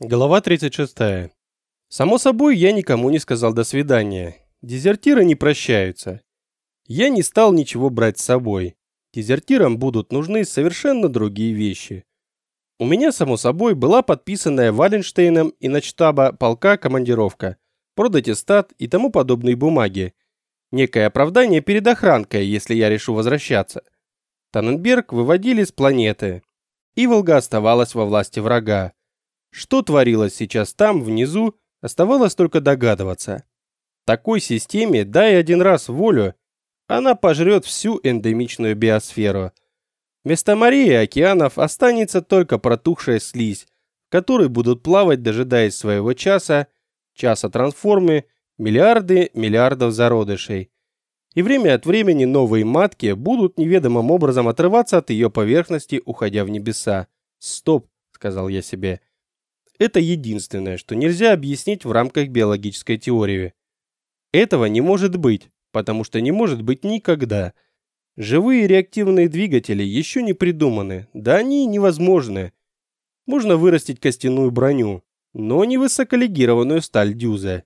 Глава 36. Само собой, я никому не сказал «до свидания». Дезертиры не прощаются. Я не стал ничего брать с собой. Дезертирам будут нужны совершенно другие вещи. У меня, само собой, была подписанная Валенштейном и начтаба полка командировка, продатистат и тому подобные бумаги. Некое оправдание перед охранкой, если я решу возвращаться. Таненберг выводили с планеты. И Волга оставалась во власти врага. Что творилось сейчас там, внизу, оставалось только догадываться. Такой системе дай один раз волю, она пожрет всю эндемичную биосферу. Вместо морей и океанов останется только протухшая слизь, в которой будут плавать, дожидаясь своего часа, часа трансформы, миллиарды миллиардов зародышей. И время от времени новые матки будут неведомым образом отрываться от ее поверхности, уходя в небеса. «Стоп», — сказал я себе, — это единственное, что нельзя объяснить в рамках биологической теории. Этого не может быть, потому что не может быть никогда. Живые реактивные двигатели еще не придуманы, да они невозможны. Можно вырастить костяную броню, но не высоколегированную сталь дюза.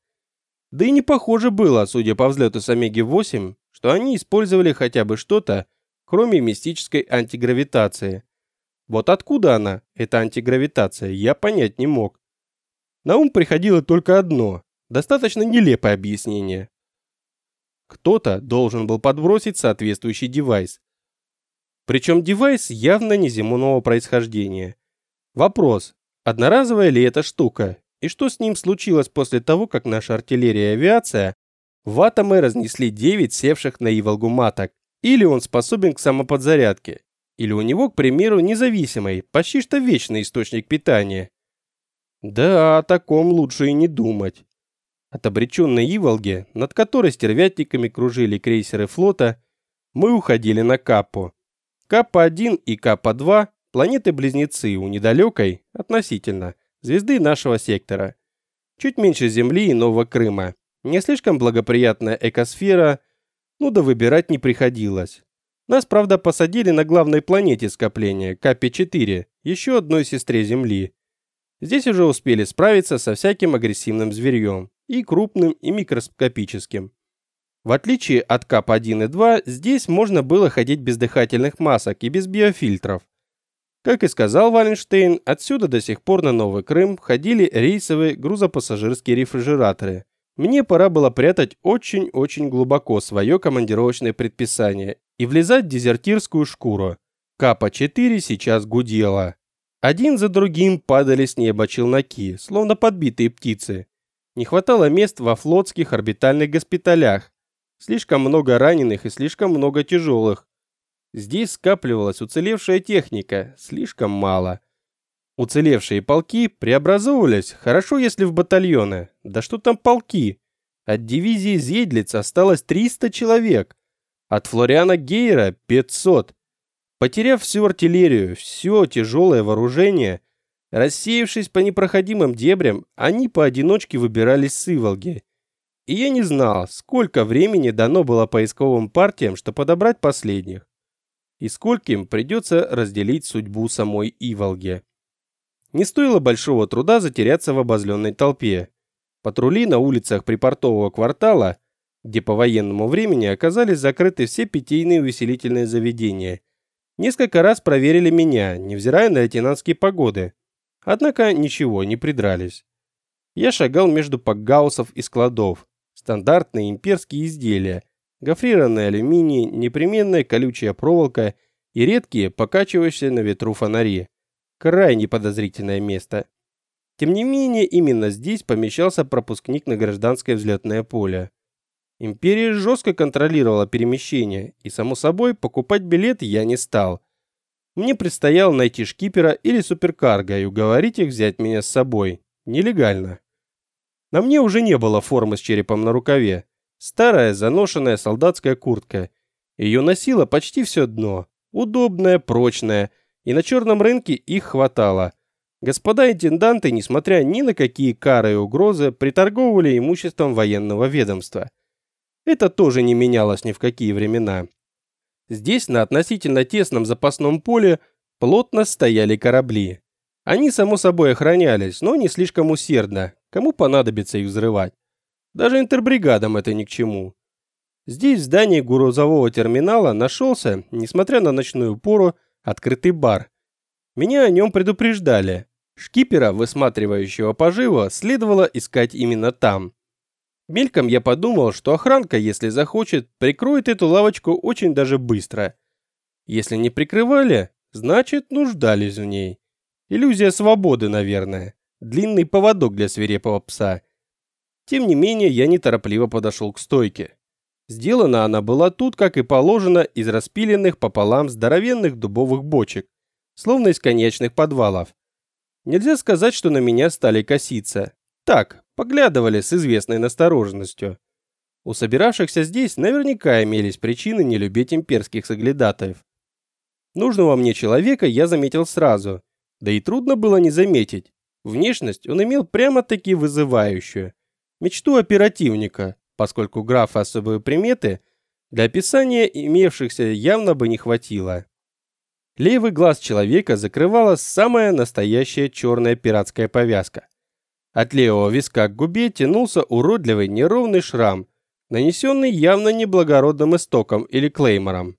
Да и не похоже было, судя по взлету с Омеги-8, что они использовали хотя бы что-то, кроме мистической антигравитации. Вот откуда она, эта антигравитация, я понять не мог. На ум приходило только одно, достаточно нелепое объяснение. Кто-то должен был подбросить соответствующий девайс. Причем девайс явно не земного происхождения. Вопрос, одноразовая ли эта штука, и что с ним случилось после того, как наша артиллерия и авиация в атомы разнесли 9 севших на Иволгу маток, или он способен к самоподзарядке, или у него, к примеру, независимый, почти что вечный источник питания. Да, о таком лучше и не думать. От обреченной Иволги, над которой стервятниками кружили крейсеры флота, мы уходили на Каппу. Каппа-1 и Каппа-2 – планеты-близнецы у недалекой, относительно, звезды нашего сектора. Чуть меньше Земли и Нового Крыма. Не слишком благоприятная экосфера, ну да выбирать не приходилось. Нас, правда, посадили на главной планете скопления, Капи-4, еще одной сестре Земли. Здесь уже успели справиться со всяким агрессивным зверьем, и крупным, и микроскопическим. В отличие от КАП-1 и 2, здесь можно было ходить без дыхательных масок и без биофильтров. Как и сказал Валенштейн, отсюда до сих пор на Новый Крым ходили рейсовые грузопассажирские рефрижераторы. Мне пора было прятать очень-очень глубоко свое командировочное предписание и влезать в дезертирскую шкуру. Капа-4 сейчас гудела. Один за другим падали с неба челноки, словно подбитые птицы. Не хватало мест во флотских орбитальных госпиталях. Слишком много раненых и слишком много тяжелых. Здесь скапливалась уцелевшая техника, слишком мало. Уцелевшие полки преобразовывались, хорошо если в батальоны. Да что там полки? От дивизии Зейдлиц осталось 300 человек. От Флориана Гейера 500. Потеряв всю артиллерию, все тяжелое вооружение, рассеявшись по непроходимым дебрям, они поодиночке выбирались с Иволги. И я не знал, сколько времени дано было поисковым партиям, чтобы подобрать последних. И скольким придется разделить судьбу самой Иволги. Не стоило большого труда затеряться в обозленной толпе. Патрули на улицах припортового квартала где по военному времени оказались закрыты все питейные увеселительные заведения. Несколько раз проверили меня, невзирая на лейтенантские погоды. Однако ничего, не придрались. Я шагал между пакгаусов и складов. Стандартные имперские изделия, гофрированный алюминий, непременная колючая проволока и редкие, покачивающиеся на ветру фонари. Крайне подозрительное место. Тем не менее, именно здесь помещался пропускник на гражданское взлетное поле. Империя жестко контролировала перемещение, и, само собой, покупать билеты я не стал. Мне предстояло найти шкипера или суперкарго и уговорить их взять меня с собой. Нелегально. На мне уже не было формы с черепом на рукаве. Старая, заношенная солдатская куртка. Ее носило почти все дно. Удобная, прочная, и на черном рынке их хватало. Господа интенданты, несмотря ни на какие кары и угрозы, приторговывали имуществом военного ведомства. Это тоже не менялось ни в какие времена. Здесь, на относительно тесном запасном поле, плотно стояли корабли. Они, само собой, охранялись, но не слишком усердно. Кому понадобится их взрывать? Даже интербригадам это ни к чему. Здесь, в здании грузового терминала, нашелся, несмотря на ночную пору, открытый бар. Меня о нем предупреждали. Шкипера, высматривающего поживо, следовало искать именно там. Мельком я подумал, что охранка, если захочет, прикроет эту лавочку очень даже быстро. Если не прикрывали, значит, нуждались в ней. Иллюзия свободы, наверное. Длинный поводок для свирепого пса. Тем не менее, я неторопливо подошел к стойке. Сделана она была тут, как и положено, из распиленных пополам здоровенных дубовых бочек, словно из конечных подвалов. Нельзя сказать, что на меня стали коситься. Так, поглядывали с известной настороженностью. У собиравшихся здесь наверняка имелись причины не любить имперских соглядатаев. Нужного мне человека я заметил сразу, да и трудно было не заметить. Внешность он имел прямо-таки вызывающую. Мечту оперативника, поскольку графа особые приметы для описания имевшихся явно бы не хватило. Левый глаз человека закрывала самая настоящая черная пиратская повязка. От левого виска к губе тянулся уродливый неровный шрам, нанесенный явно неблагородным истоком или клеймором.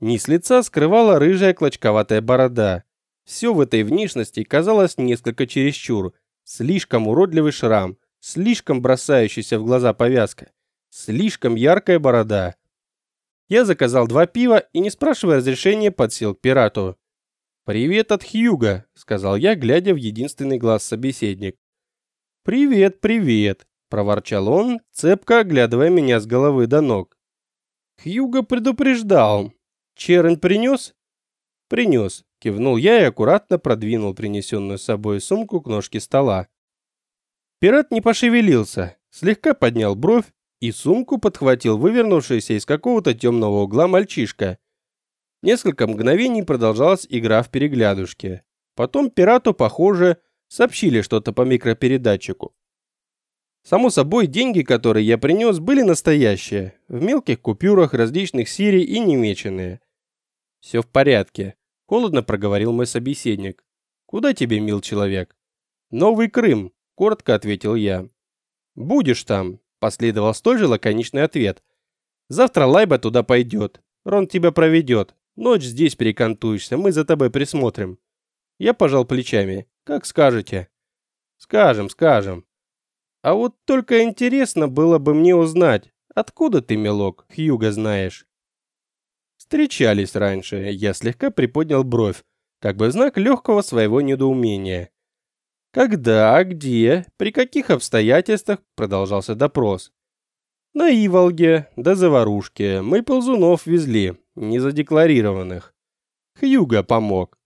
Низ лица скрывала рыжая клочковатая борода. Все в этой внешности казалось несколько чересчур. Слишком уродливый шрам, слишком бросающаяся в глаза повязка, слишком яркая борода, я заказал два пива и, не спрашивая разрешения, подсел к пирату. «Привет от Хьюга», — сказал я, глядя в единственный глаз собеседник. «Привет, привет», — проворчал он, цепко оглядывая меня с головы до ног. Хьюга предупреждал. «Черн принес?» «Принес», — кивнул я и аккуратно продвинул принесенную с собой сумку к ножке стола. Пират не пошевелился, слегка поднял бровь и сумку подхватил вывернувшийся из какого-то темного угла мальчишка. Несколько мгновений продолжалась игра в переглядушки. Потом пирату, похоже, сообщили что-то по микропередатчику. Само собой, деньги, которые я принес, были настоящие, в мелких купюрах различных серий и немеченные. «Все в порядке», – холодно проговорил мой собеседник. «Куда тебе, мил человек?» «Новый Крым», – коротко ответил я. «Будешь там, Последовал столь же лаконичный ответ. Завтра Лайба туда пойдет. Рон тебя проведет. Ночь здесь перекантуешься, мы за тобой присмотрим. Я пожал плечами. Как скажете. Скажем, скажем. А вот только интересно было бы мне узнать, откуда ты, милок, Хьюга знаешь. Встречались раньше, я слегка приподнял бровь, как бы в знак легкого своего недоумения. Когда, где, при каких обстоятельствах продолжался допрос. На Иволге, до заварушки, мы ползунов везли, незадекларированных. Хьюга помог.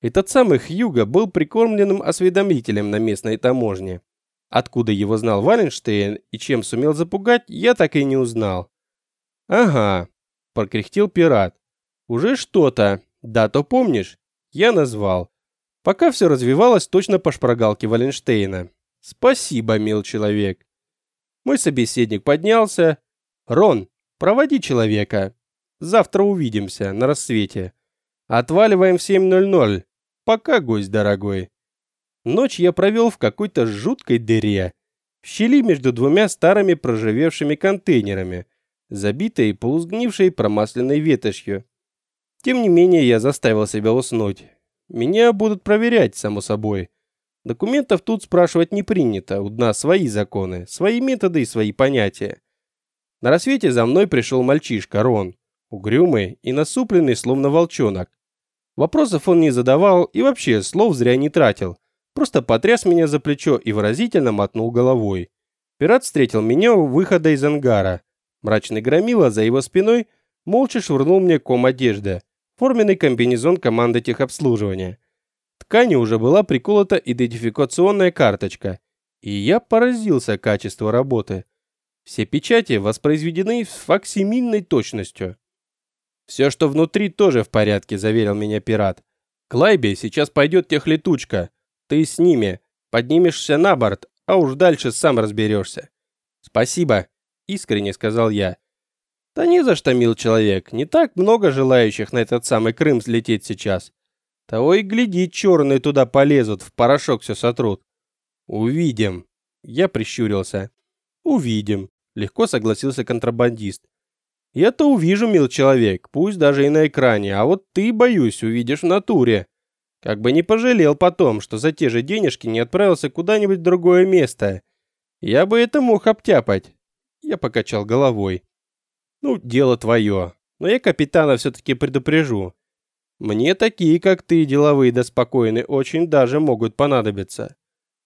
Этот самый Хьюга был прикормленным осведомителем на местной таможне. Откуда его знал Валенштейн и чем сумел запугать, я так и не узнал. «Ага», – прокряхтел пират. «Уже что-то. Да-то помнишь? Я назвал. Пока все развивалось точно по шпаргалке Валенштейна. Спасибо, мил человек. Мой собеседник поднялся. Рон, проводи человека. Завтра увидимся на рассвете. Отваливаем в 7:00. Пока, гость дорогой. Ночь я провел в какой-то жуткой дыре, в щели между двумя старыми проживевшими контейнерами, забитой полузгнившей промасленной ветошью. Тем не менее, я заставил себя уснуть. Меня будут проверять, само собой. Документов тут спрашивать не принято, у нас свои законы, свои методы и свои понятия. На рассвете за мной пришел мальчишка Рон, угрюмый и насупленный, словно волчонок. Вопросов он не задавал и вообще слов зря не тратил, просто потряс меня за плечо и выразительно мотнул головой. Пират встретил меня у выхода из ангара. Мрачный громила за его спиной молча швырнул мне ком одежды, форменный комбинезон команды техобслуживания. Ткани уже была приколота идентификационная карточка, и я поразился качеству работы. Все печати воспроизведены с факсимильной точностью. «Все, что внутри, тоже в порядке», – заверил меня пират. «К сейчас пойдет техлетучка. Ты с ними. Поднимешься на борт, а уж дальше сам разберешься». «Спасибо», – искренне сказал я. Да не за что, мил человек. Не так много желающих на этот самый Крым слететь сейчас. Того и гляди, черные туда полезут, в порошок все сотрут. Увидим. Я прищурился. Увидим. Легко согласился контрабандист. Я-то увижу, мил человек, пусть даже и на экране, а вот ты, боюсь, увидишь в натуре. Как бы не пожалел потом, что за те же денежки не отправился куда-нибудь в другое место. Я бы это мог обтяпать. Я покачал головой. Ну, дело твое. Но я капитана все-таки предупрежу. Мне такие, как ты, деловые да спокойные, очень даже могут понадобиться.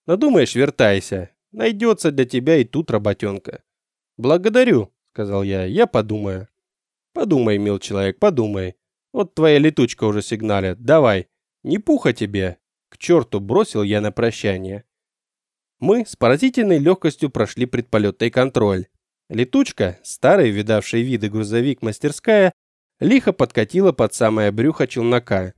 Надумаешь, вертайся. Найдется для тебя и тут работенка. Благодарю, сказал я, я подумаю. Подумай, мил человек, подумай. Вот твоя летучка уже сигналит. Давай, не пуха тебе. К черту бросил я на прощание. Мы с поразительной легкостью прошли предполетный контроль. Летучка, старый видавший виды грузовик-мастерская, лихо подкатила под самое брюхо челнока.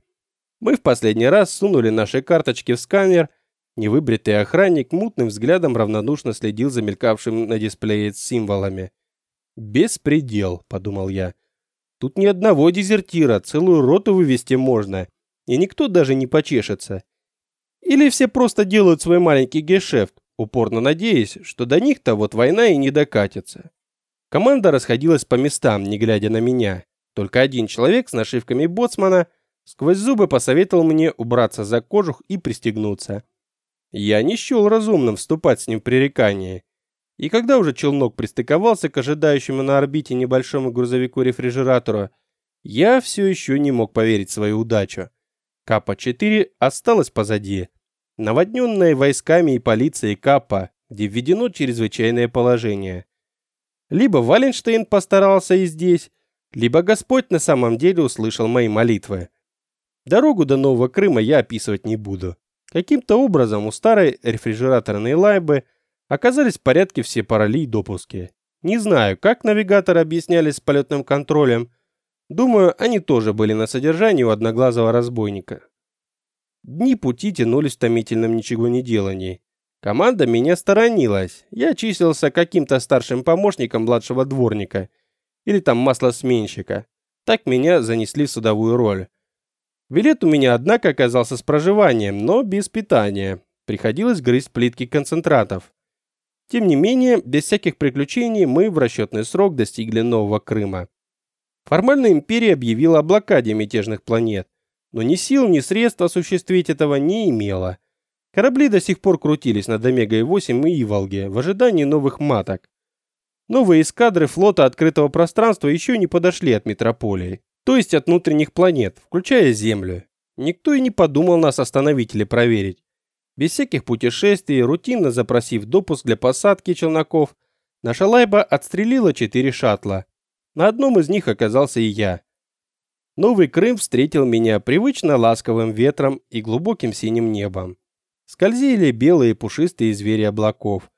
Мы в последний раз сунули наши карточки в сканер. Невыбритый охранник мутным взглядом равнодушно следил за мелькавшим на дисплее символами. «Беспредел», — подумал я. «Тут ни одного дезертира, целую роту вывести можно, и никто даже не почешется. Или все просто делают свой маленький гешефт, упорно надеясь, что до них-то вот война и не докатится. Команда расходилась по местам, не глядя на меня. Только один человек с нашивками боцмана сквозь зубы посоветовал мне убраться за кожух и пристегнуться. Я не счел разумным вступать с ним в пререкание. И когда уже челнок пристыковался к ожидающему на орбите небольшому грузовику-рефрижератору, я все еще не мог поверить в свою удачу. Капа-4 осталась позади наводненная войсками и полицией Каппа, где введено чрезвычайное положение. Либо Валенштейн постарался и здесь, либо Господь на самом деле услышал мои молитвы. Дорогу до Нового Крыма я описывать не буду. Каким-то образом у старой рефрижераторной лайбы оказались в порядке все пароли и допуски. Не знаю, как навигаторы объяснялись с полетным контролем. Думаю, они тоже были на содержании у одноглазого разбойника. Дни пути тянулись в томительном ничего не делании. Команда меня сторонилась. Я числился каким-то старшим помощником младшего дворника. Или там маслосменщика. Так меня занесли в судовую роль. Билет у меня, однако, оказался с проживанием, но без питания. Приходилось грызть плитки концентратов. Тем не менее, без всяких приключений мы в расчетный срок достигли Нового Крыма. Формально империя объявила о блокаде мятежных планет но ни сил, ни средств осуществить этого не имела. Корабли до сих пор крутились над Омегой-8 и Иволге в ожидании новых маток. Новые эскадры флота открытого пространства еще не подошли от метрополии, то есть от внутренних планет, включая Землю. Никто и не подумал нас остановить или проверить. Без всяких путешествий, рутинно запросив допуск для посадки челноков, наша лайба отстрелила четыре шаттла. На одном из них оказался и я. Новый Крым встретил меня привычно ласковым ветром и глубоким синим небом. Скользили белые пушистые звери облаков.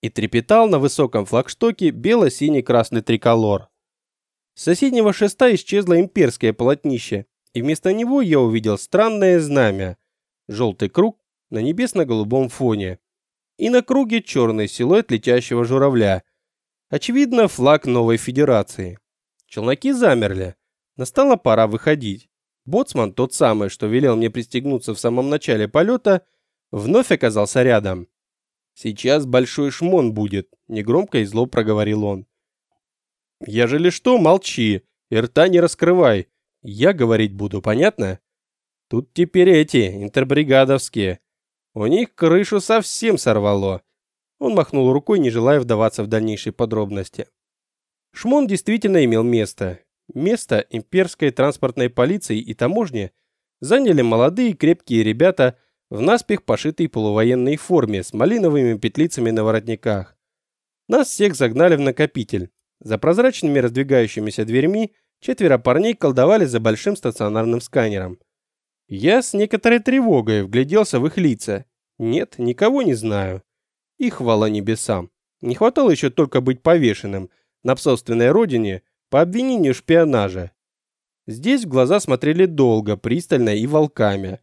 И трепетал на высоком флагштоке бело-синий-красный триколор. С соседнего шеста исчезло имперское полотнище, и вместо него я увидел странное знамя. Желтый круг на небесно-голубом фоне. И на круге черный силуэт летящего журавля. Очевидно, флаг новой федерации. Челноки замерли. Настала пора выходить. Боцман, тот самый, что велел мне пристегнуться в самом начале полета, вновь оказался рядом. «Сейчас большой шмон будет», — негромко и зло проговорил он. «Ежели что, молчи и рта не раскрывай. Я говорить буду, понятно? Тут теперь эти, интербригадовские. У них крышу совсем сорвало». Он махнул рукой, не желая вдаваться в дальнейшие подробности. Шмон действительно имел место. Место имперской транспортной полиции и таможни заняли молодые крепкие ребята в наспех пошитой полувоенной форме с малиновыми петлицами на воротниках. Нас всех загнали в накопитель. За прозрачными раздвигающимися дверьми четверо парней колдовали за большим стационарным сканером. Я с некоторой тревогой вгляделся в их лица. Нет, никого не знаю. И хвала небесам. Не хватало еще только быть повешенным на собственной родине по обвинению в шпионаже. Здесь в глаза смотрели долго, пристально и волками.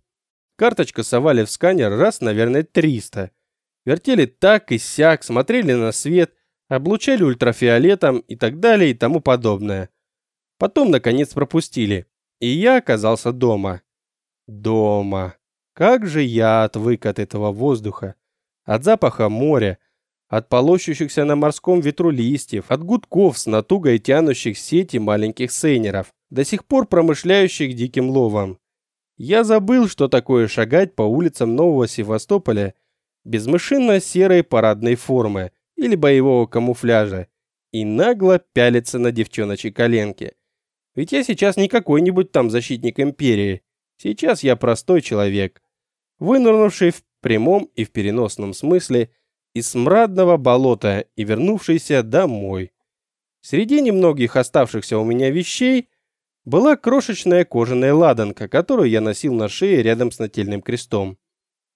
Карточка совали в сканер раз, наверное, 300. Вертели так и сяк, смотрели на свет, облучали ультрафиолетом и так далее и тому подобное. Потом, наконец, пропустили. И я оказался дома. Дома. Как же я отвык от этого воздуха, от запаха моря, от полощущихся на морском ветру листьев, от гудков с натугой тянущих сети маленьких сейнеров, до сих пор промышляющих диким ловом. Я забыл, что такое шагать по улицам Нового Севастополя без мышинно-серой парадной формы или боевого камуфляжа и нагло пялиться на девчоночьи коленки. Ведь я сейчас не какой-нибудь там защитник империи. Сейчас я простой человек, вынырнувший в прямом и в переносном смысле из смрадного болота и вернувшийся домой. Среди немногих оставшихся у меня вещей была крошечная кожаная ладанка, которую я носил на шее рядом с нательным крестом.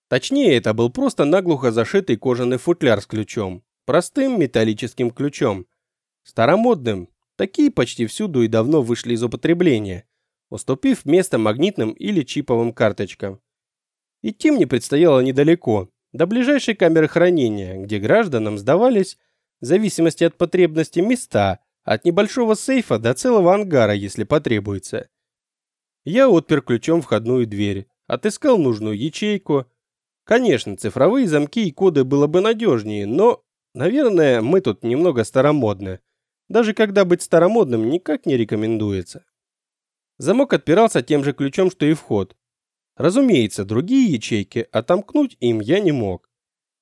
Точнее, это был просто наглухо зашитый кожаный футляр с ключом, простым металлическим ключом, старомодным. Такие почти всюду и давно вышли из употребления, уступив место магнитным или чиповым карточкам. Идти мне предстояло недалеко, до ближайшей камеры хранения, где гражданам сдавались, в зависимости от потребности, места, от небольшого сейфа до целого ангара, если потребуется. Я отпер ключом входную дверь, отыскал нужную ячейку. Конечно, цифровые замки и коды было бы надежнее, но, наверное, мы тут немного старомодны. Даже когда быть старомодным никак не рекомендуется. Замок отпирался тем же ключом, что и вход, Разумеется, другие ячейки отомкнуть им я не мог.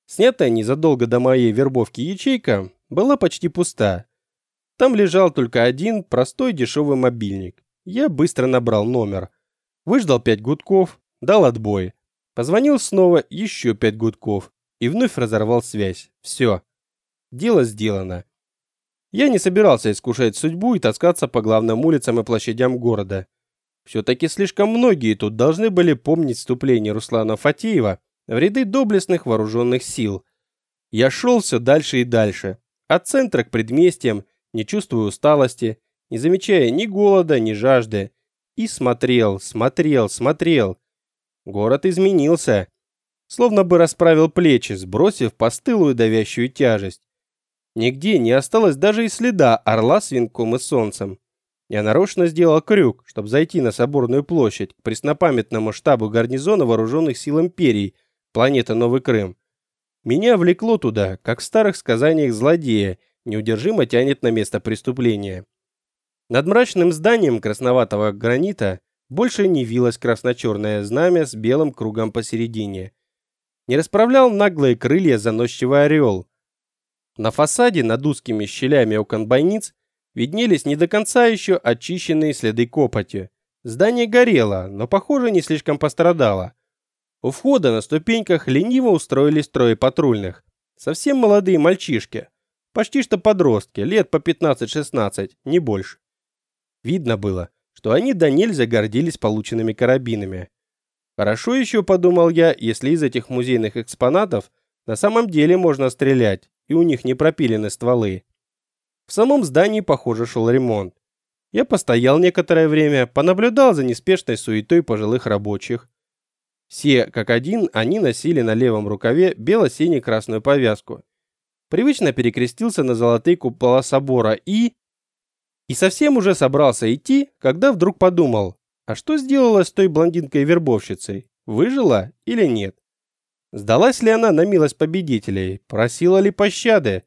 Снятая незадолго до моей вербовки ячейка была почти пуста. Там лежал только один простой дешевый мобильник. Я быстро набрал номер. Выждал пять гудков, дал отбой. Позвонил снова еще пять гудков и вновь разорвал связь. Все. Дело сделано. Я не собирался искушать судьбу и таскаться по главным улицам и площадям города. Все-таки слишком многие тут должны были помнить вступление Руслана Фатеева в ряды доблестных вооруженных сил. Я шел все дальше и дальше, от центра к предместьям, не чувствуя усталости, не замечая ни голода, ни жажды, и смотрел, смотрел, смотрел. Город изменился, словно бы расправил плечи, сбросив постылую давящую тяжесть. Нигде не осталось даже и следа орла с венком и солнцем. Я нарочно сделал крюк, чтобы зайти на Соборную площадь к преснопамятному штабу гарнизона вооруженных сил империи, планета Новый Крым. Меня влекло туда, как в старых сказаниях злодея, неудержимо тянет на место преступления. Над мрачным зданием красноватого гранита больше не вилось красно-черное знамя с белым кругом посередине. Не расправлял наглые крылья заносчивый орел. На фасаде над узкими щелями окон бойниц виднелись не до конца еще очищенные следы копоти. Здание горело, но, похоже, не слишком пострадало. У входа на ступеньках лениво устроились трое патрульных. Совсем молодые мальчишки. Почти что подростки, лет по 15-16, не больше. Видно было, что они до нельзя гордились полученными карабинами. Хорошо еще, подумал я, если из этих музейных экспонатов на самом деле можно стрелять, и у них не пропилены стволы. В самом здании, похоже, шел ремонт. Я постоял некоторое время, понаблюдал за неспешной суетой пожилых рабочих. Все, как один, они носили на левом рукаве бело-сине-красную повязку. Привычно перекрестился на золотые купола собора и... И совсем уже собрался идти, когда вдруг подумал, а что сделала с той блондинкой-вербовщицей? Выжила или нет? Сдалась ли она на милость победителей? Просила ли пощады?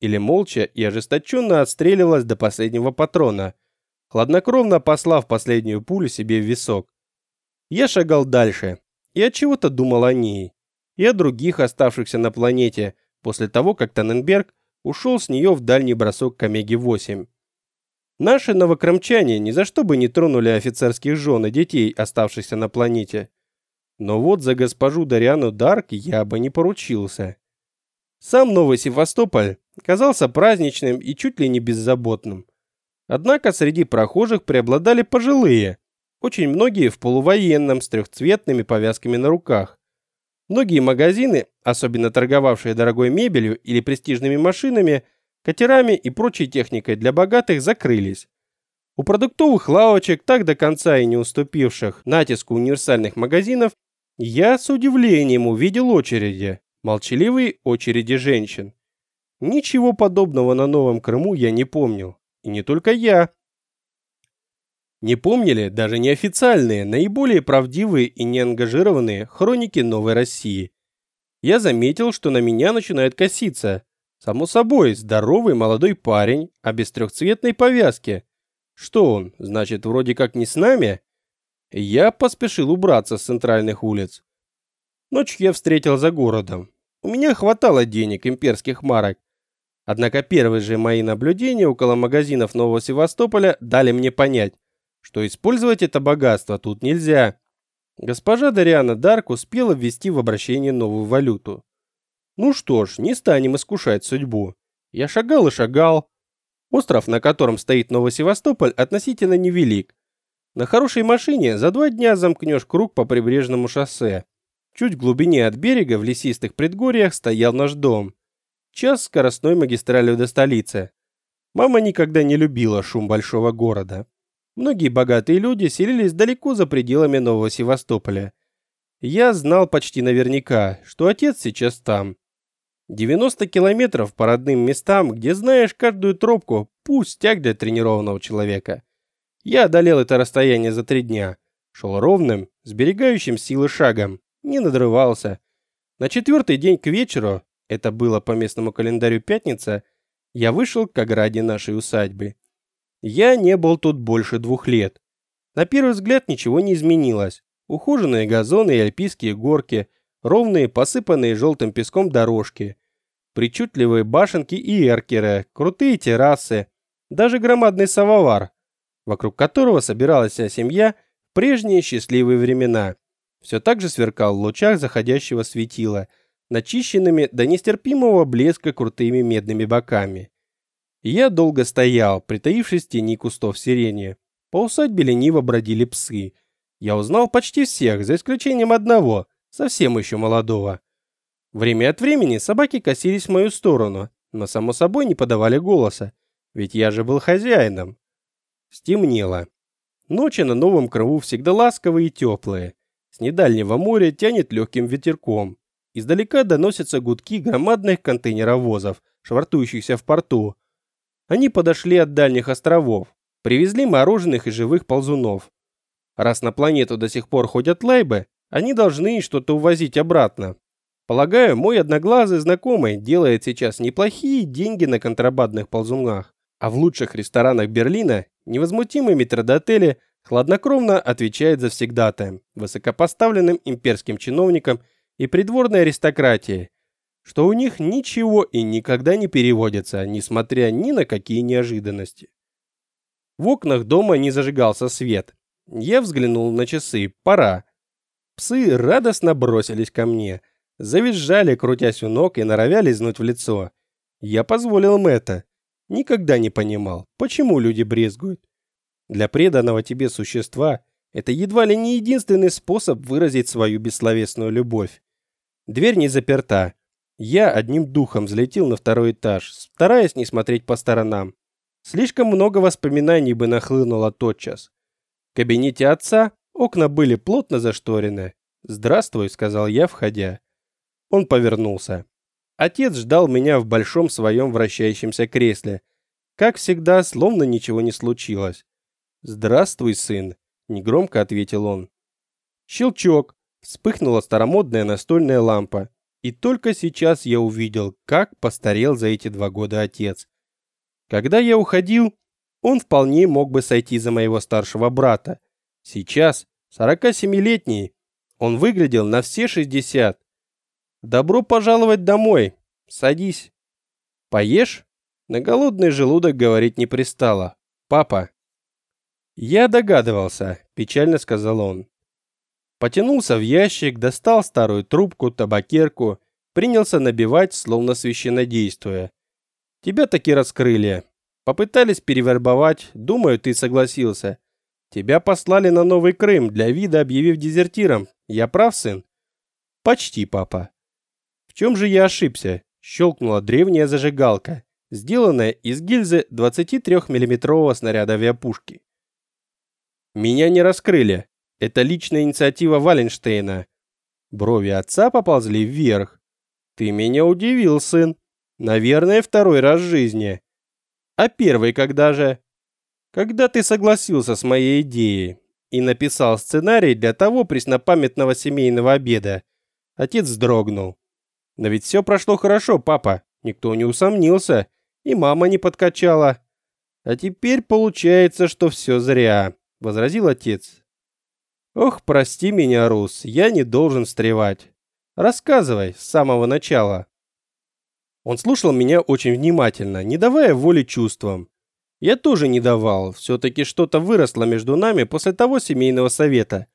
Или молча и ожесточенно отстреливалась до последнего патрона, хладнокровно послав последнюю пулю себе в висок. Я шагал дальше и от чего-то думал о ней и о других оставшихся на планете после того, как Таненберг ушел с нее в дальний бросок к Омеге-8. Наши новокромчане ни за что бы не тронули офицерских жен и детей, оставшихся на планете. Но вот за госпожу Дариану Дарк я бы не поручился. Сам Новый Севастополь казался праздничным и чуть ли не беззаботным. Однако среди прохожих преобладали пожилые, очень многие в полувоенном с трехцветными повязками на руках. Многие магазины, особенно торговавшие дорогой мебелью или престижными машинами, катерами и прочей техникой для богатых, закрылись. У продуктовых лавочек, так до конца и не уступивших натиску универсальных магазинов, я с удивлением увидел очереди, молчаливые очереди женщин. Ничего подобного на Новом Крыму я не помнил. И не только я. Не помнили даже неофициальные, наиболее правдивые и неангажированные хроники Новой России. Я заметил, что на меня начинает коситься. Само собой, здоровый молодой парень, а без трехцветной повязки. Что он, значит, вроде как не с нами? Я поспешил убраться с центральных улиц. Ночь я встретил за городом. У меня хватало денег имперских марок. Однако первые же мои наблюдения около магазинов Нового Севастополя дали мне понять, что использовать это богатство тут нельзя. Госпожа Дариана Дарк успела ввести в обращение новую валюту. Ну что ж, не станем искушать судьбу. Я шагал и шагал. Остров, на котором стоит Новосевастополь, относительно невелик. На хорошей машине за два дня замкнешь круг по прибрежному шоссе. Чуть в глубине от берега в лесистых предгорьях стоял наш дом. Час скоростной магистралью до столицы. Мама никогда не любила шум большого города. Многие богатые люди селились далеко за пределами Нового Севастополя. Я знал почти наверняка, что отец сейчас там. 90 километров по родным местам, где знаешь каждую тропку, пустяк для тренированного человека. Я одолел это расстояние за три дня. Шел ровным, сберегающим силы шагом, не надрывался. На четвертый день к вечеру, это было по местному календарю пятница, я вышел к ограде нашей усадьбы. Я не был тут больше двух лет. На первый взгляд ничего не изменилось. Ухоженные газоны и альпийские горки, ровные, посыпанные желтым песком дорожки, причудливые башенки и эркеры, крутые террасы, даже громадный самовар, вокруг которого собиралась вся семья в прежние счастливые времена. Все так же сверкал в лучах заходящего светила, начищенными до нестерпимого блеска крутыми медными боками. Я долго стоял, притаившись в тени кустов сирени. По усадьбе лениво бродили псы. Я узнал почти всех, за исключением одного, совсем еще молодого. Время от времени собаки косились в мою сторону, но само собой не подавали голоса, ведь я же был хозяином. Стемнело. Ночи на Новом Крыву всегда ласковые и теплые. С недальнего моря тянет легким ветерком. Издалека доносятся гудки громадных контейнеровозов, швартующихся в порту. Они подошли от дальних островов, привезли мороженых и живых ползунов. Раз на планету до сих пор ходят лайбы, они должны что-то увозить обратно. Полагаю, мой одноглазый знакомый делает сейчас неплохие деньги на контрабандных ползунах, а в лучших ресторанах Берлина невозмутимый метрдотели хладнокровно отвечает за завсегдатаем, высокопоставленным имперским чиновникам и придворной аристократии, что у них ничего и никогда не переводится, несмотря ни на какие неожиданности. В окнах дома не зажигался свет. Я взглянул на часы. Пора. Псы радостно бросились ко мне, завизжали, крутясь у ног и норовя лизнуть в лицо. Я позволил им это. Никогда не понимал, почему люди брезгуют. Для преданного тебе существа это едва ли не единственный способ выразить свою бессловесную любовь. Дверь не заперта, я одним духом взлетел на второй этаж, стараясь не смотреть по сторонам. Слишком много воспоминаний бы нахлынуло тотчас. В кабинете отца окна были плотно зашторены. "Здравствуй", сказал я, входя. Он повернулся. Отец ждал меня в большом своем вращающемся кресле. Как всегда, словно ничего не случилось. "Здравствуй, сын", негромко ответил он. Щелчок. Вспыхнула старомодная настольная лампа. И только сейчас я увидел, как постарел за эти два года отец. Когда я уходил, он вполне мог бы сойти за моего старшего брата. Сейчас, 47-летний, он выглядел на все 60. Добро пожаловать домой. Садись. Поешь? На голодный желудок говорить не пристало. Папа. Я догадывался, печально сказал он. Потянулся в ящик, достал старую трубку, табакерку, принялся набивать, словно священнодействуя. Тебя таки раскрыли. Попытались перевербовать, думаю, ты согласился. Тебя послали на Новый Крым, для вида объявив дезертиром. Я прав, сын? Почти, папа. В чем же я ошибся? Щелкнула древняя зажигалка, сделанная из гильзы 23-миллиметрового снаряда авиапушки. Меня не раскрыли, это личная инициатива Валенштейна. Брови отца поползли вверх. Ты меня удивил, сын. Наверное, второй раз в жизни. А первый когда же? когда ты согласился с моей идеей и написал сценарий для того преснопамятного семейного обеда, отец вздрогнул. Но ведь все прошло хорошо, папа. Никто не усомнился, и мама не подкачала. А теперь получается, что все зря, возразил отец. Ох, прости меня, Рус, я не должен встревать. Рассказывай с самого начала. Он слушал меня очень внимательно, не давая воли чувствам. Я тоже не давал, все-таки что-то выросло между нами после того семейного совета.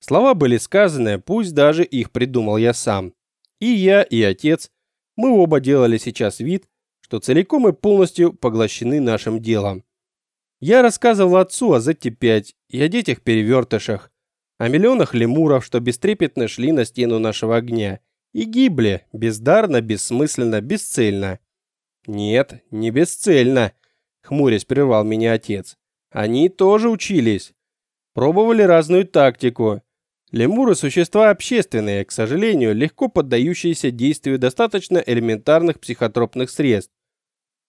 Слова были сказаны, пусть даже их придумал я сам. И я, и отец, мы оба делали сейчас вид, что целиком и полностью поглощены нашим делом. Я рассказывал отцу о ZT-5 и о детях-перевертышах, о миллионах лемуров, что бестрепетно шли на стену нашего огня и гибли, бездарно, бессмысленно, бесцельно. Нет, не бесцельно, хмурясь прервал меня отец. Они тоже учились. Пробовали разную тактику. Лемуры – существа общественные, к сожалению, легко поддающиеся действию достаточно элементарных психотропных средств.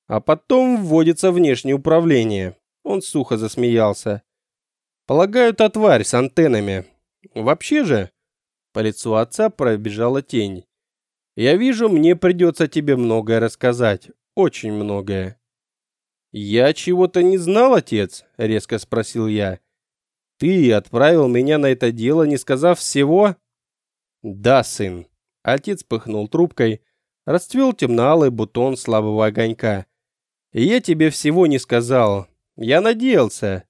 А потом вводится внешнее управление. Он сухо засмеялся. Полагаю, та тварь с антеннами. Вообще же, по лицу отца пробежала тень. Я вижу, мне придется тебе многое рассказать, очень многое. Я чего-то не знал, отец, резко спросил я. Ты отправил меня на это дело, не сказав всего? Да, сын. Отец пыхнул трубкой, расцвел темно-алый бутон слабого огонька. Я тебе всего не сказал. Я надеялся,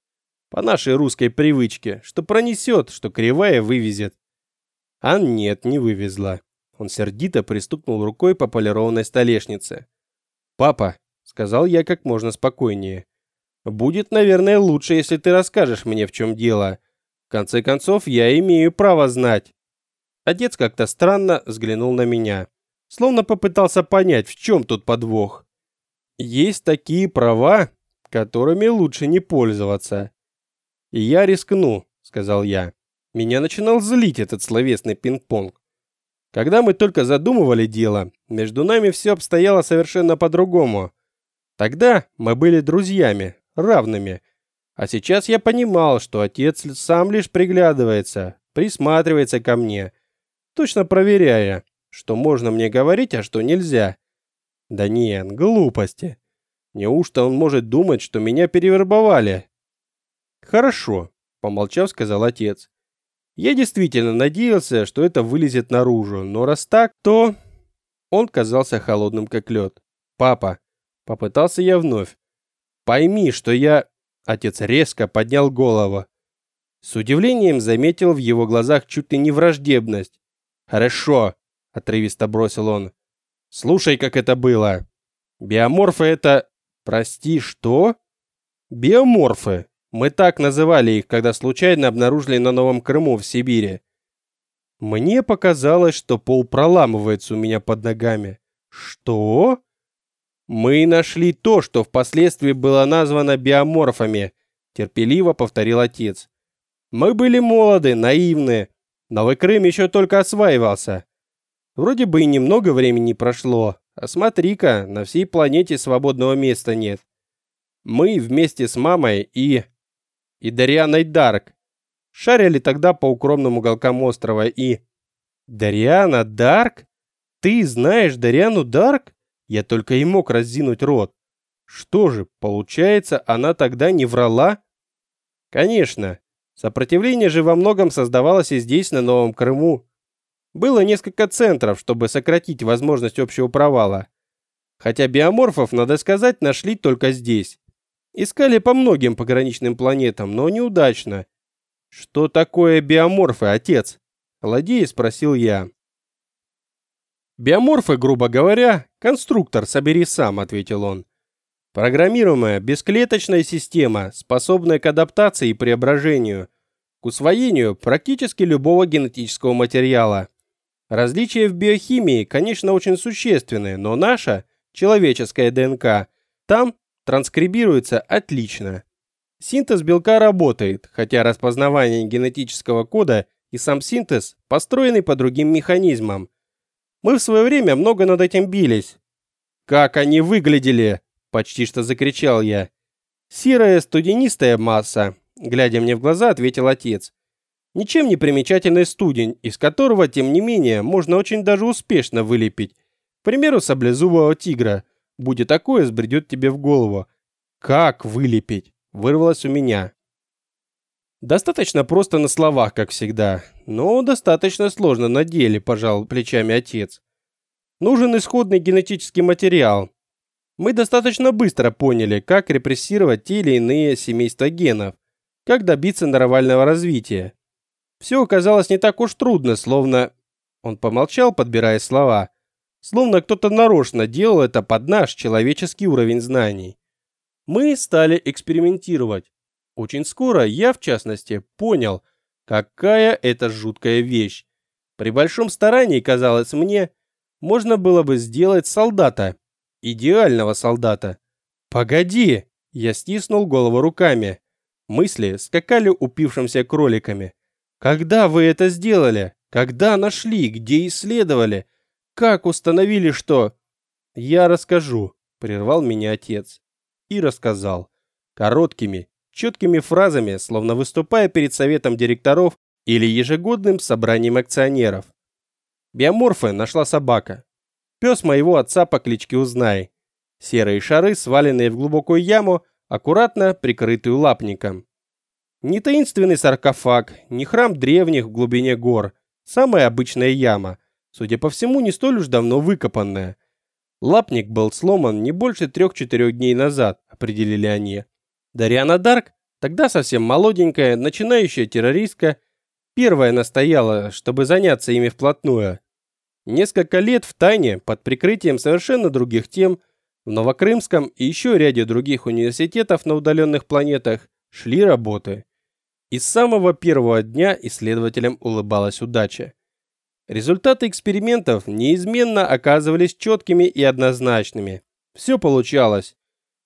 по нашей русской привычке, что пронесет, что кривая вывезет. А нет, не вывезла. Он сердито пристукнул рукой по полированной столешнице. «Папа», — сказал я как можно спокойнее, — «будет, наверное, лучше, если ты расскажешь мне, в чем дело. В конце концов, я имею право знать». Отец как-то странно взглянул на меня, словно попытался понять, в чем тут подвох. Есть такие права, которыми лучше не пользоваться. И я рискну, сказал я. Меня начинал злить этот словесный пинг-понг. Когда мы только задумывали дело, между нами все обстояло совершенно по-другому. Тогда мы были друзьями, равными. А сейчас я понимал, что отец сам лишь приглядывается, присматривается ко мне, точно проверяя, что можно мне говорить, а что нельзя. Да нет, глупости. Неужто он может думать, что меня перевербовали? Хорошо, помолчав, сказал отец. Я действительно надеялся, что это вылезет наружу, но раз так, то он казался холодным как лед. Папа, попытался я вновь. Пойми, что я Отец резко поднял голову. С удивлением заметил в его глазах чуть ли не враждебность. "Хорошо", отрывисто бросил он. "Слушай, как это было. Биоморфы это, прости, что? Биоморфы. Мы так называли их, когда случайно обнаружили на Новом Крыму в Сибири. Мне показалось, что пол проламывается у меня под ногами. Что? Мы нашли то, что впоследствии было названо биоморфами, терпеливо повторил отец. Мы были молоды, наивны. Новый Крым еще только осваивался. Вроде бы и немного времени прошло. А смотри-ка, на всей планете свободного места нет. Мы вместе с мамой и и Дарианой Дарк. Шарили тогда по укромным уголкам острова и... Дариана Дарк? Ты знаешь Дариану Дарк? Я только и мог разинуть рот. Что же, получается, она тогда не врала? Конечно. Сопротивление же во многом создавалось и здесь, на Новом Крыму. Было несколько центров, чтобы сократить возможность общего провала. Хотя биоморфов, надо сказать, нашли только здесь. Искали по многим пограничным планетам, но неудачно. Что такое биоморфы, отец? Ладей спросил я. Биоморфы, грубо говоря, конструктор, собери сам, ответил он. Программируемая бесклеточная система, способная к адаптации и преображению, к усвоению практически любого генетического материала. Различия в биохимии, конечно, очень существенны, но наша, человеческая ДНК, там транскрибируется отлично. Синтез белка работает, хотя распознавание генетического кода и сам синтез построены по другим механизмам. Мы в свое время много над этим бились. Как они выглядели, почти что закричал я. Серая студенистая масса, глядя мне в глаза, ответил отец. Ничем не примечательный студень, из которого, тем не менее, можно очень даже успешно вылепить. К примеру, саблезубого тигра. Будет такое, сбредет тебе в голову. Как вылепить? Вырвалось у меня. Достаточно просто на словах, как всегда, но достаточно сложно на деле, пожал плечами отец. Нужен исходный генетический материал. Мы достаточно быстро поняли, как репрессировать те или иные семейства генов, как добиться нормального развития. Все оказалось не так уж трудно, словно он помолчал, подбирая слова, словно кто-то нарочно делал это под наш человеческий уровень знаний. Мы стали экспериментировать. Очень скоро я, в частности, понял, какая это жуткая вещь. При большом старании, казалось мне, можно было бы сделать солдата, идеального солдата. Погоди, я стиснул голову руками. Мысли скакали упившимся кроликами. Когда вы это сделали? Когда нашли? Где исследовали? Как установили, что Я расскажу, прервал меня отец. И рассказал короткими, четкими фразами, словно выступая перед советом директоров или ежегодным собранием акционеров. Биоморфы нашла собака. Пес моего отца по кличке Узнай. Серые шары, сваленные в глубокую яму, аккуратно прикрытую лапником. Не таинственный саркофаг, не храм древних в глубине гор. Самая обычная яма, судя по всему, не столь уж давно выкопанная. Лапник был сломан не больше трех-четырех дней назад, определили они. Дариана Дарк, тогда совсем молоденькая, начинающая террористка, первая настояла, чтобы заняться ими вплотную. Несколько лет в тайне, под прикрытием совершенно других тем, в Новокрымском и еще ряде других университетов на удаленных планетах шли работы. И с самого первого дня исследователям улыбалась удача. Результаты экспериментов неизменно оказывались четкими и однозначными. Все получалось.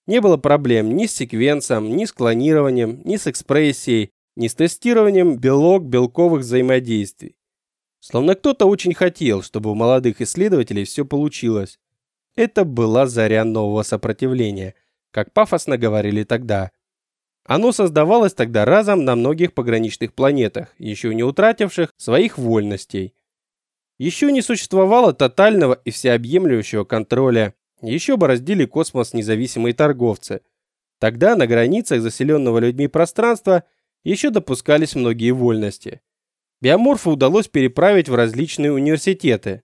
Не было проблем ни с секвенсом, ни с клонированием, ни с экспрессией, ни с тестированием белок-белковых взаимодействий. Словно кто-то очень хотел, чтобы у молодых исследователей все получилось. Это была заря нового сопротивления, как пафосно говорили тогда. Оно создавалось тогда разом на многих пограничных планетах, еще не утративших своих вольностей. Еще не существовало тотального и всеобъемлющего контроля, еще бороздили космос независимые торговцы. Тогда на границах заселенного людьми пространства еще допускались многие вольности. Биоморфы удалось переправить в различные университеты.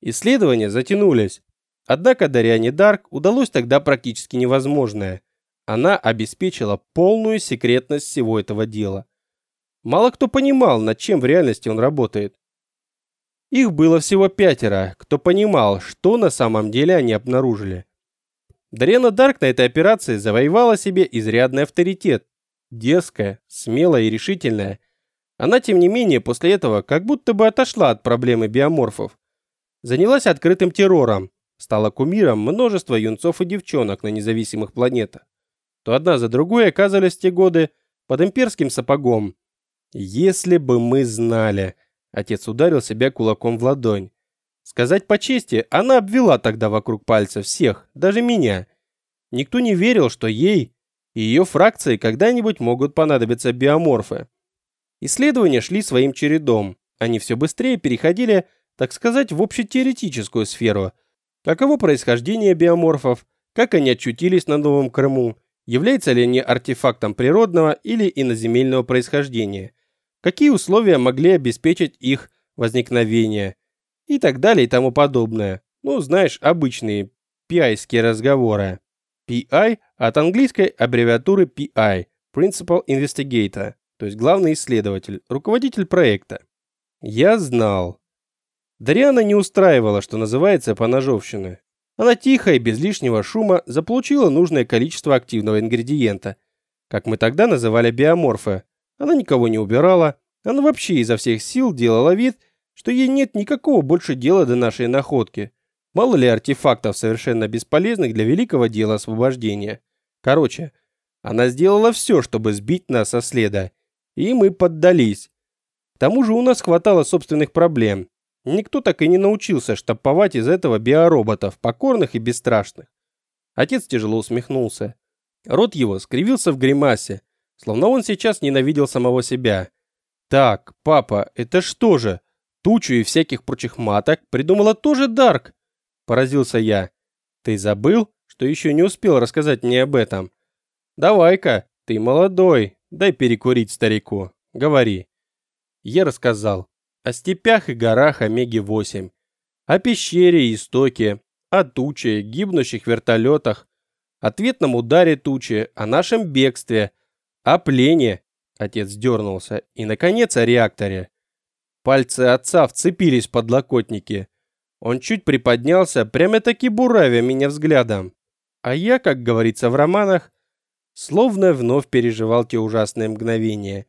Исследования затянулись. Однако Дариане Дарк удалось тогда практически невозможное. Она обеспечила полную секретность всего этого дела. Мало кто понимал, над чем в реальности он работает. Их было всего пятеро, кто понимал, что на самом деле они обнаружили. Дарена Дарк на этой операции завоевала себе изрядный авторитет. Дерзкая, смелая и решительная. Она, тем не менее, после этого как будто бы отошла от проблемы биоморфов. Занялась открытым террором, стала кумиром множества юнцов и девчонок на независимых планетах. То одна за другой оказывались те годы под имперским сапогом. Если бы мы знали, Отец ударил себя кулаком в ладонь. Сказать по чести, она обвела тогда вокруг пальца всех, даже меня. Никто не верил, что ей и ее фракции когда-нибудь могут понадобиться биоморфы. Исследования шли своим чередом. Они все быстрее переходили, так сказать, в общетеоретическую сферу. Каково происхождение биоморфов, как они очутились на Новом Крыму, являются ли они артефактом природного или иноземельного происхождения – какие условия могли обеспечить их возникновение и так далее и тому подобное. Ну, знаешь, обычные PI-ские разговоры. PI от английской аббревиатуры PI – Principal Investigator, то есть главный исследователь, руководитель проекта. Я знал. Дариана не устраивала, что называется, поножовщина. Она тихо и без лишнего шума заполучила нужное количество активного ингредиента, как мы тогда называли биоморфы, она никого не убирала, она вообще изо всех сил делала вид, что ей нет никакого больше дела до нашей находки. Мало ли артефактов совершенно бесполезных для великого дела освобождения. Короче, она сделала все, чтобы сбить нас со следа. И мы поддались. К тому же у нас хватало собственных проблем. Никто так и не научился штамповать из этого биороботов, покорных и бесстрашных. Отец тяжело усмехнулся. Рот его скривился в гримасе, словно он сейчас ненавидел самого себя. Так, папа, это что же? Тучу и всяких прочих маток придумала тоже Дарк. Поразился я. Ты забыл, что еще не успел рассказать мне об этом? Давай-ка, ты молодой, дай перекурить старику. Говори. Я рассказал о степях и горах Омеги-8, о пещере и истоке, о туче, гибнущих вертолетах, ответном ударе тучи, о нашем бегстве, о плене, отец дернулся, и, наконец, о реакторе. Пальцы отца вцепились в подлокотники. Он чуть приподнялся, прямо-таки буравя меня взглядом. А я, как говорится в романах, словно вновь переживал те ужасные мгновения.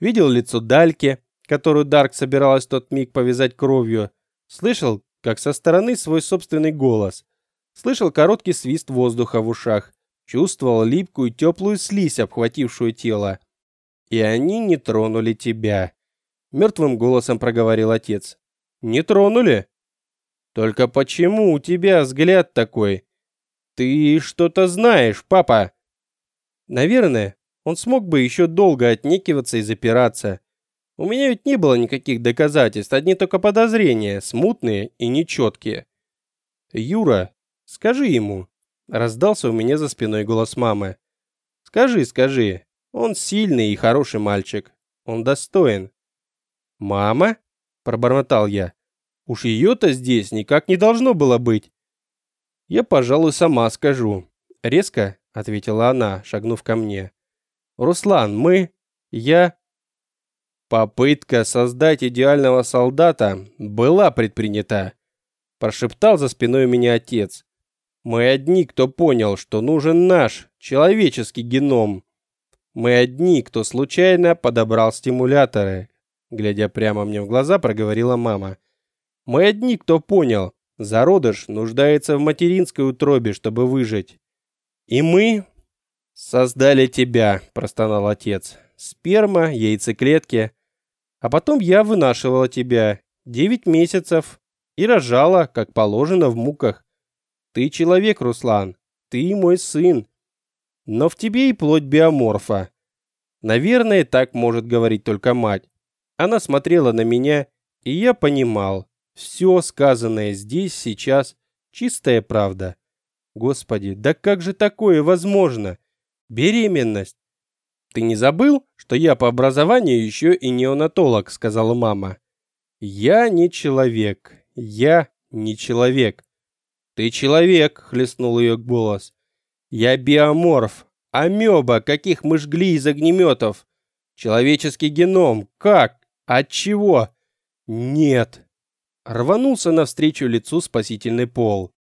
Видел лицо Дальки, которую Дарк собиралась тот миг повязать кровью. Слышал, как со стороны свой собственный голос. Слышал короткий свист воздуха в ушах. Чувствовал липкую теплую слизь, обхватившую тело. И они не тронули тебя. Мертвым голосом проговорил отец. Не тронули? Только почему у тебя взгляд такой? Ты что-то знаешь, папа. Наверное, он смог бы еще долго отнекиваться и запираться. У меня ведь не было никаких доказательств, одни только подозрения, смутные и нечеткие. Юра, скажи ему. Раздался у меня за спиной голос мамы. Скажи, скажи. Он сильный и хороший мальчик. Он достоин. Мама? Пробормотал я. Уж ее-то здесь никак не должно было быть. Я, пожалуй, сама скажу. Резко ответила она, шагнув ко мне. Руслан, мы... Я... Попытка создать идеального солдата была предпринята, прошептал за спиной меня отец. Мы одни, кто понял, что нужен наш человеческий геном. Мы одни, кто случайно подобрал стимуляторы, глядя прямо мне в глаза, проговорила мама. Мы одни, кто понял, зародыш нуждается в материнской утробе, чтобы выжить. И мы создали тебя, простонал отец. Сперма, яйцеклетки, а потом я вынашивала тебя девять месяцев и рожала, как положено в муках. Ты человек, Руслан. Ты мой сын. Но в тебе и плоть биоморфа. Наверное, так может говорить только мать. Она смотрела на меня, и я понимал, все сказанное здесь сейчас чистая правда. Господи, да как же такое возможно? Беременность ты не забыл, что я по образованию еще и неонатолог, сказала мама. Я не человек. Я не человек. Ты человек, хлестнул ее голос. Я биоморф, амеба, каких мы жгли из огнеметов. Человеческий геном. Как? От чего? Нет. Рванулся навстречу лицу спасительный пол.